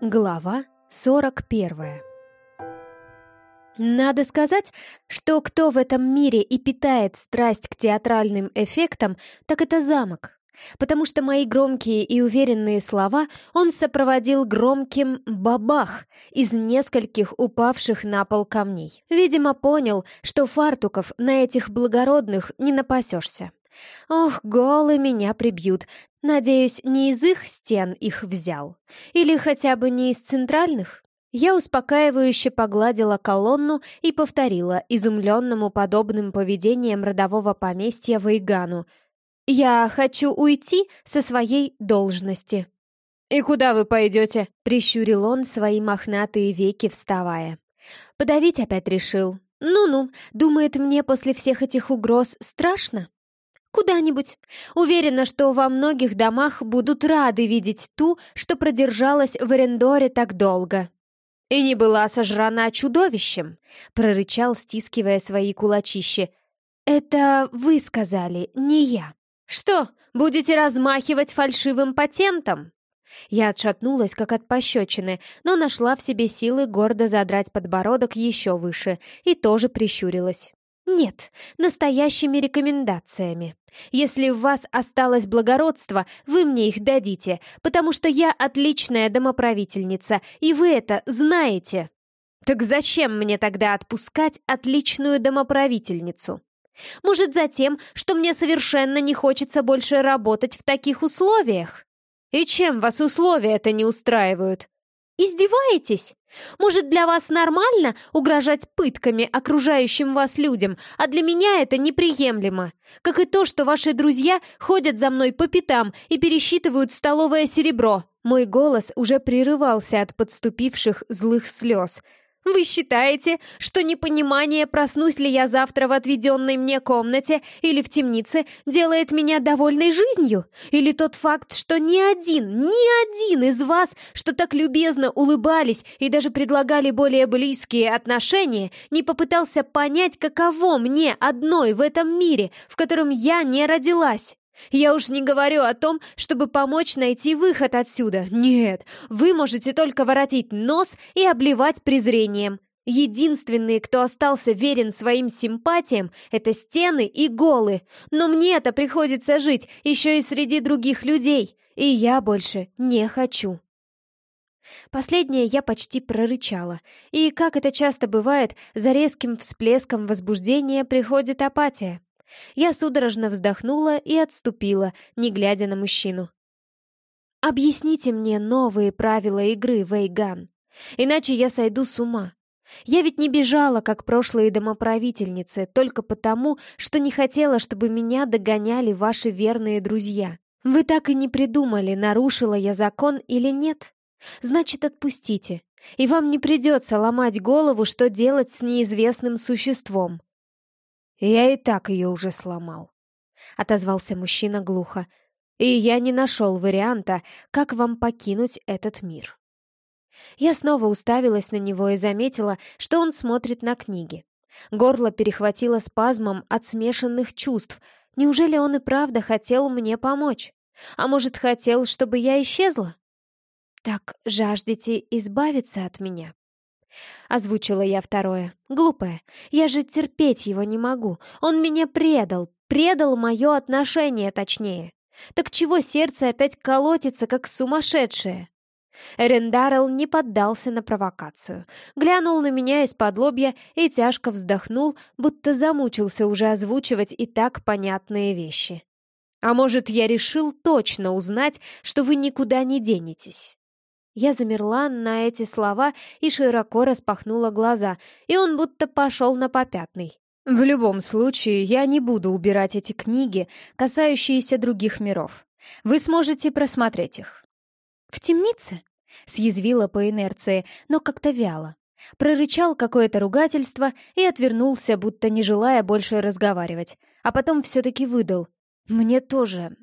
Глава 41 Надо сказать, что кто в этом мире и питает страсть к театральным эффектам, так это замок. Потому что мои громкие и уверенные слова он сопроводил громким «бабах» из нескольких упавших на пол камней. Видимо, понял, что фартуков на этих благородных не напасешься. Ох, голы меня прибьют. Надеюсь, не из их стен их взял. Или хотя бы не из центральных? Я успокаивающе погладила колонну и повторила изумленному подобным поведением родового поместья Вейгану. «Я хочу уйти со своей должности». «И куда вы пойдете?» — прищурил он свои мохнатые веки, вставая. «Подавить опять решил. Ну-ну, думает, мне после всех этих угроз страшно?» Куда-нибудь. Уверена, что во многих домах будут рады видеть ту, что продержалась в Эрендоре так долго. «И не была сожрана чудовищем», — прорычал, стискивая свои кулачищи. «Это вы сказали, не я». «Что, будете размахивать фальшивым патентом?» Я отшатнулась, как от пощечины, но нашла в себе силы гордо задрать подбородок еще выше и тоже прищурилась. Нет, настоящими рекомендациями. Если в вас осталось благородство, вы мне их дадите, потому что я отличная домоправительница, и вы это знаете. Так зачем мне тогда отпускать отличную домоправительницу? Может, за тем, что мне совершенно не хочется больше работать в таких условиях? И чем вас условия это не устраивают? Издеваетесь? Может, для вас нормально угрожать пытками окружающим вас людям, а для меня это неприемлемо. Как и то, что ваши друзья ходят за мной по пятам и пересчитывают столовое серебро. Мой голос уже прерывался от подступивших злых слез. Вы считаете, что непонимание, проснусь ли я завтра в отведенной мне комнате или в темнице, делает меня довольной жизнью? Или тот факт, что ни один, ни один из вас, что так любезно улыбались и даже предлагали более близкие отношения, не попытался понять, каково мне одной в этом мире, в котором я не родилась? Я уж не говорю о том, чтобы помочь найти выход отсюда. Нет, вы можете только воротить нос и обливать презрением. Единственные, кто остался верен своим симпатиям, это стены и голы. Но мне это приходится жить еще и среди других людей, и я больше не хочу. Последнее я почти прорычала, и, как это часто бывает, за резким всплеском возбуждения приходит апатия. Я судорожно вздохнула и отступила, не глядя на мужчину. «Объясните мне новые правила игры, Вейган, иначе я сойду с ума. Я ведь не бежала, как прошлые домоправительницы, только потому, что не хотела, чтобы меня догоняли ваши верные друзья. Вы так и не придумали, нарушила я закон или нет. Значит, отпустите, и вам не придется ломать голову, что делать с неизвестным существом. «Я и так ее уже сломал», — отозвался мужчина глухо. «И я не нашел варианта, как вам покинуть этот мир». Я снова уставилась на него и заметила, что он смотрит на книги. Горло перехватило спазмом от смешанных чувств. Неужели он и правда хотел мне помочь? А может, хотел, чтобы я исчезла? Так жаждете избавиться от меня? Озвучила я второе. Глупое. Я же терпеть его не могу. Он меня предал. Предал мое отношение, точнее. Так чего сердце опять колотится, как сумасшедшее? Эрендарел не поддался на провокацию. Глянул на меня из-под лобья и тяжко вздохнул, будто замучился уже озвучивать и так понятные вещи. «А может, я решил точно узнать, что вы никуда не денетесь?» Я замерла на эти слова и широко распахнула глаза, и он будто пошел на попятный. В любом случае, я не буду убирать эти книги, касающиеся других миров. Вы сможете просмотреть их. В темнице? Съязвила по инерции, но как-то вяло. Прорычал какое-то ругательство и отвернулся, будто не желая больше разговаривать. А потом все-таки выдал. Мне тоже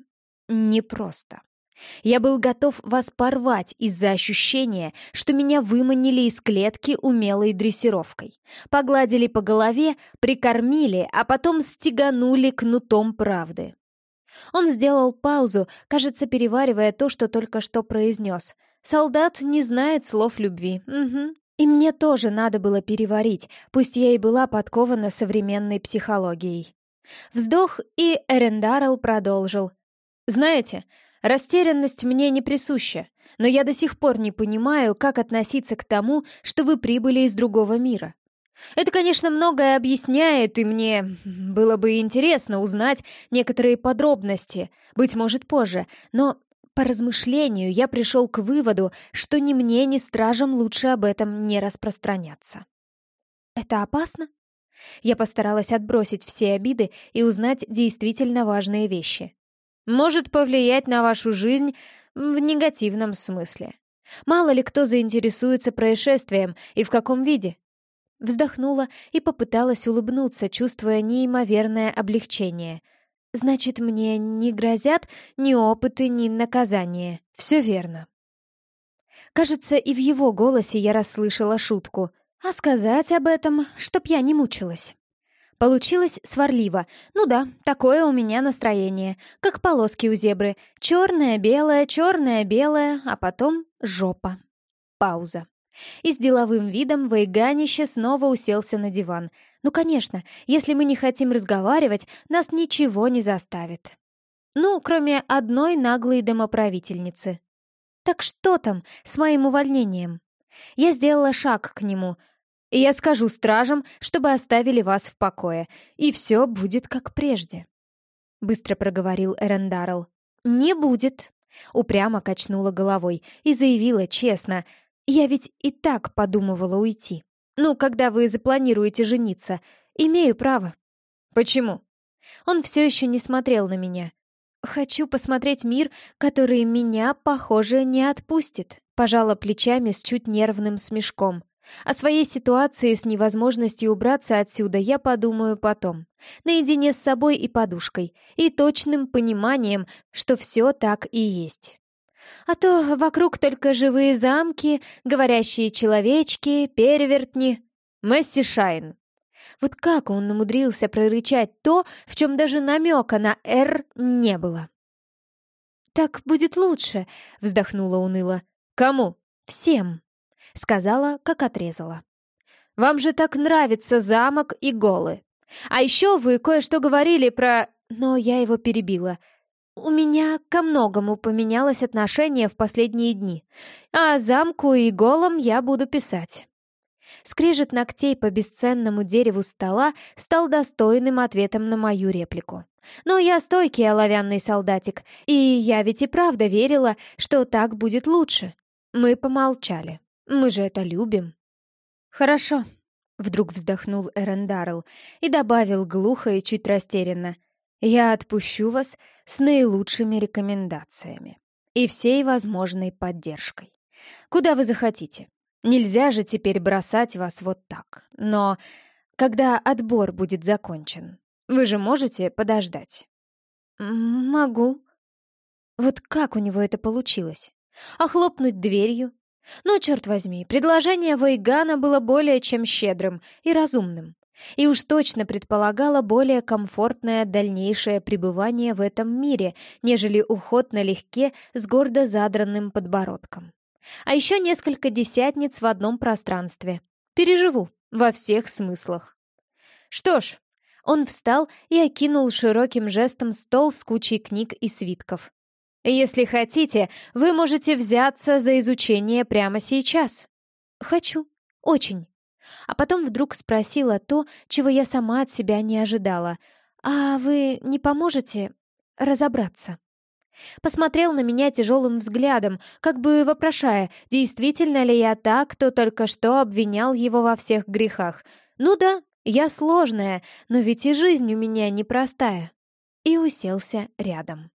непросто. Я был готов вас порвать из-за ощущения, что меня выманили из клетки умелой дрессировкой. Погладили по голове, прикормили, а потом стеганули кнутом правды. Он сделал паузу, кажется, переваривая то, что только что произнес. Солдат не знает слов любви. Угу. И мне тоже надо было переварить, пусть я и была подкована современной психологией. Вздох, и Эрендарл продолжил. «Знаете, растерянность мне не присуща, но я до сих пор не понимаю, как относиться к тому, что вы прибыли из другого мира. Это, конечно, многое объясняет, и мне было бы интересно узнать некоторые подробности, быть может, позже, но по размышлению я пришел к выводу, что ни мне, ни стражам лучше об этом не распространяться. Это опасно? Я постаралась отбросить все обиды и узнать действительно важные вещи. Может повлиять на вашу жизнь в негативном смысле. Мало ли кто заинтересуется происшествием и в каком виде. Вздохнула и попыталась улыбнуться, чувствуя неимоверное облегчение. Значит, мне не грозят ни опыты, ни наказания. Все верно. Кажется, и в его голосе я расслышала шутку. А сказать об этом, чтоб я не мучилась. Получилось сварливо. Ну да, такое у меня настроение, как полоски у зебры. Черное-белое, черное-белое, а потом жопа. Пауза. И с деловым видом Вейганище снова уселся на диван. Ну, конечно, если мы не хотим разговаривать, нас ничего не заставит. Ну, кроме одной наглой домоправительницы. Так что там с моим увольнением? Я сделала шаг к нему. И я скажу стражам, чтобы оставили вас в покое, и все будет как прежде. Быстро проговорил Эрендарл. «Не будет», — упрямо качнула головой и заявила честно — я ведь и так подумывала уйти. Ну, когда вы запланируете жениться, имею право. Почему? Он все еще не смотрел на меня. Хочу посмотреть мир, который меня, похоже, не отпустит. Пожала плечами с чуть нервным смешком. О своей ситуации с невозможностью убраться отсюда я подумаю потом. Наедине с собой и подушкой. И точным пониманием, что все так и есть. А то вокруг только живые замки, говорящие человечки, перевертни. Месси Шайн. Вот как он умудрился прорычать то, в чем даже намека на «Р» не было. «Так будет лучше», — вздохнула уныло. «Кому?» «Всем», — сказала, как отрезала. «Вам же так нравится замок и голы. А еще вы кое-что говорили про...» Но я его перебила — у меня ко многому поменялось отношение в последние дни, а замку и голом я буду писать. Скрежет ногтей по бесценному дереву стола стал достойным ответом на мою реплику. Но я стойкий оловянный солдатик, и я ведь и правда верила, что так будет лучше. Мы помолчали. Мы же это любим. «Хорошо», — вдруг вздохнул Эрендарл и добавил глухо и чуть растерянно. Я отпущу вас с наилучшими рекомендациями и всей возможной поддержкой. Куда вы захотите. Нельзя же теперь бросать вас вот так. Но когда отбор будет закончен, вы же можете подождать? Могу. Вот как у него это получилось? А хлопнуть дверью? Ну, черт возьми, предложение Вейгана было более чем щедрым и разумным и уж точно предполагала более комфортное дальнейшее пребывание в этом мире, нежели уход налегке с гордо задранным подбородком. А еще несколько десятниц в одном пространстве. Переживу во всех смыслах. Что ж, он встал и окинул широким жестом стол с кучей книг и свитков. «Если хотите, вы можете взяться за изучение прямо сейчас». «Хочу. Очень» а потом вдруг спросила то, чего я сама от себя не ожидала. «А вы не поможете разобраться?» Посмотрел на меня тяжелым взглядом, как бы вопрошая, действительно ли я та, кто только что обвинял его во всех грехах. «Ну да, я сложная, но ведь и жизнь у меня непростая». И уселся рядом.